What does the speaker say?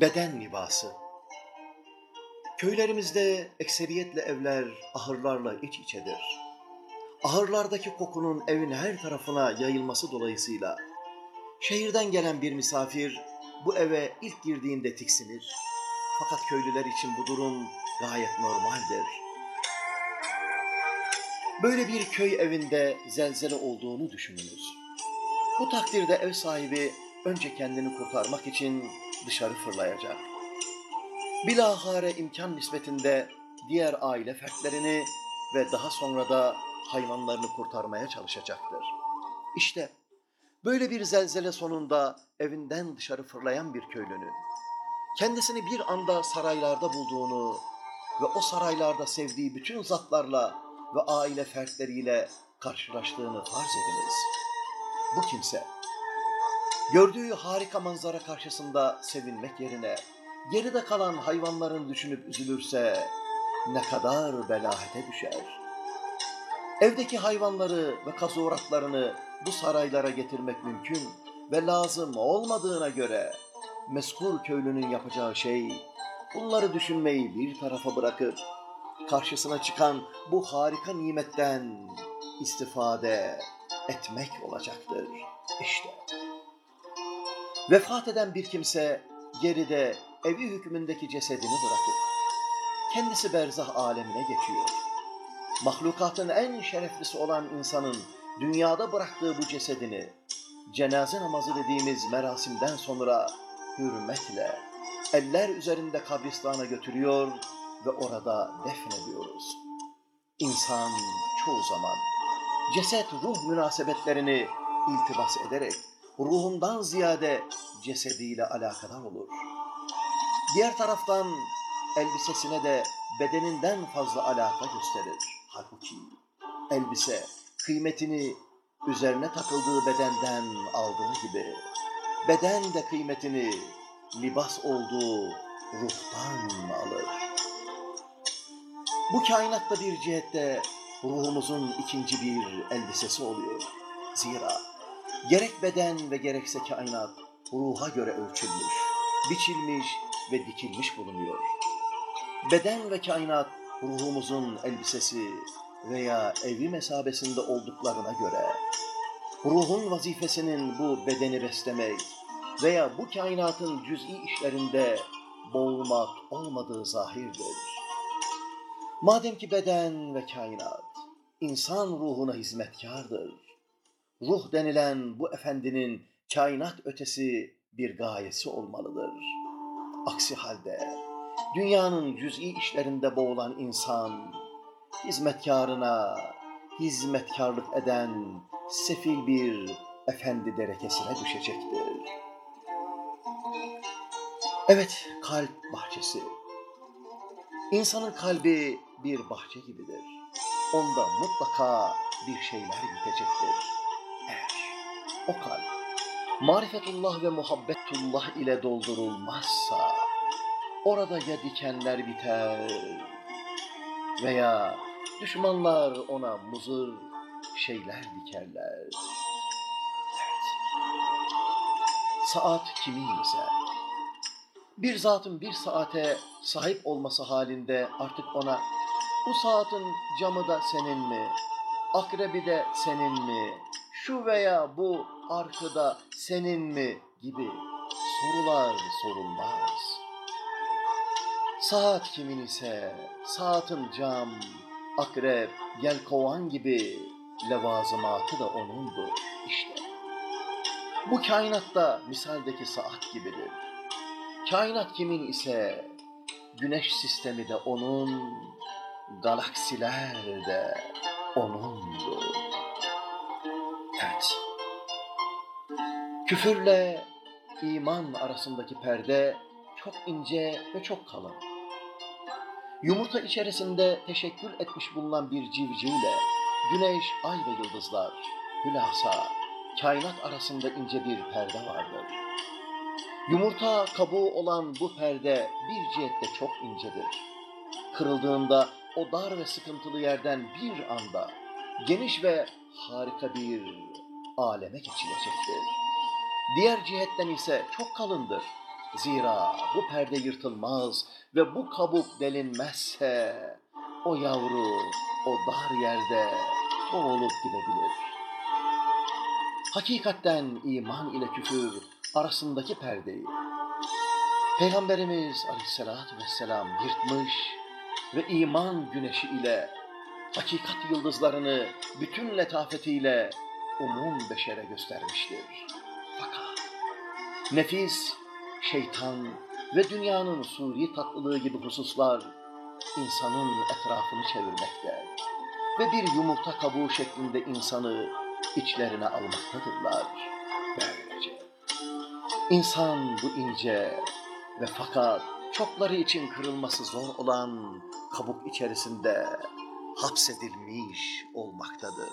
Beden libası. Köylerimizde ekseriyetle evler ahırlarla iç içedir. Ahırlardaki kokunun evin her tarafına yayılması dolayısıyla şehirden gelen bir misafir bu eve ilk girdiğinde tiksinir. Fakat köylüler için bu durum gayet normaldir. Böyle bir köy evinde zelzele olduğunu düşününüz. Bu takdirde ev sahibi önce kendini kurtarmak için dışarı fırlayacak. Bilahare imkan nispetinde diğer aile fertlerini ve daha sonra da hayvanlarını kurtarmaya çalışacaktır. İşte böyle bir zelzele sonunda evinden dışarı fırlayan bir köylünün kendisini bir anda saraylarda bulduğunu ve o saraylarda sevdiği bütün zatlarla ve aile fertleriyle karşılaştığını farz ediniz. Bu kimse gördüğü harika manzara karşısında sevinmek yerine geride kalan hayvanların düşünüp üzülürse ne kadar belahete düşer. Evdeki hayvanları ve kazuratlarını bu saraylara getirmek mümkün ve lazım olmadığına göre meskur köylünün yapacağı şey bunları düşünmeyi bir tarafa bırakıp karşısına çıkan bu harika nimetten istifade etmek olacaktır. İşte vefat eden bir kimse geride evi hükmündeki cesedini bırakıp kendisi berzah alemine geçiyor. Mahlukatın en şereflisi olan insanın dünyada bıraktığı bu cesedini cenaze namazı dediğimiz merasimden sonra hürmetle eller üzerinde kabristana götürüyor ve orada defnediyoruz. İnsan çoğu zaman ceset ruh münasebetlerini iltibas ederek ruhundan ziyade cesediyle alakadar olur. Diğer taraftan elbisesine de bedeninden fazla alaka gösterir. Halbuki elbise kıymetini üzerine takıldığı bedenden aldığı gibi beden de kıymetini libas olduğu ruhtan alır. Bu kainatta bir cihette ruhumuzun ikinci bir elbisesi oluyor. Zira gerek beden ve gerekse kainat ruha göre ölçülmüş, biçilmiş ve dikilmiş bulunuyor. Beden ve kainat ruhumuzun elbisesi veya evi mesabesinde olduklarına göre ruhun vazifesinin bu bedeni beslemek veya bu kainatın cüz'i işlerinde boğulmak olmadığı zahirdir. Madem ki beden ve kainat insan ruhuna hizmetkardır, ruh denilen bu efendinin kainat ötesi bir gayesi olmalıdır. Aksi halde dünyanın cüz'i işlerinde boğulan insan, hizmetkarına hizmetkarlık eden sefil bir efendi derekesine düşecektir. Evet, kalp bahçesi. İnsanın kalbi bir bahçe gibidir. Onda mutlaka bir şeyler bitecektir. O kalp marifetullah ve muhabbetullah ile doldurulmazsa orada ya dikenler biter veya düşmanlar ona muzır şeyler dikerler. Evet. Saat kimin ise bir zatın bir saate sahip olması halinde artık ona bu saatin camı da senin mi, akrebi de senin mi, şu veya bu arkada senin mi gibi sorular sorulmaz. Saat kimin ise saatin cam, akrep, yelkovan gibi levazımatı da onundur işte. Bu kainatta misaldeki saat gibidir. Kainat kimin ise güneş sistemi de onun, galaksiler de onundur. Evet. Küfürle iman arasındaki perde çok ince ve çok kalın. Yumurta içerisinde teşekkül etmiş bulunan bir civcivle güneş, ay ve yıldızlar, hülasa, kainat arasında ince bir perde vardır. Yumurta kabuğu olan bu perde bir cihette çok incedir. Kırıldığında o dar ve sıkıntılı yerden bir anda geniş ve harika bir aleme geçilecektir. Diğer cihetten ise çok kalındır. Zira bu perde yırtılmaz ve bu kabuk delinmezse o yavru o dar yerde boğulup gidebilir. Hakikatten iman ile küfür arasındaki perdeyi Peygamberimiz aleyhissalatü vesselam yırtmış ve iman güneşi ile hakikat yıldızlarını bütün letafetiyle umum beşere göstermiştir. Fakat nefis, şeytan ve dünyanın suri tatlılığı gibi hususlar insanın etrafını çevirmekte ve bir yumurta kabuğu şeklinde insanı içlerine almaktadırlar. Böylece insan bu ince ve fakat çokları için kırılması zor olan kabuk içerisinde hapsedilmiş olmaktadır.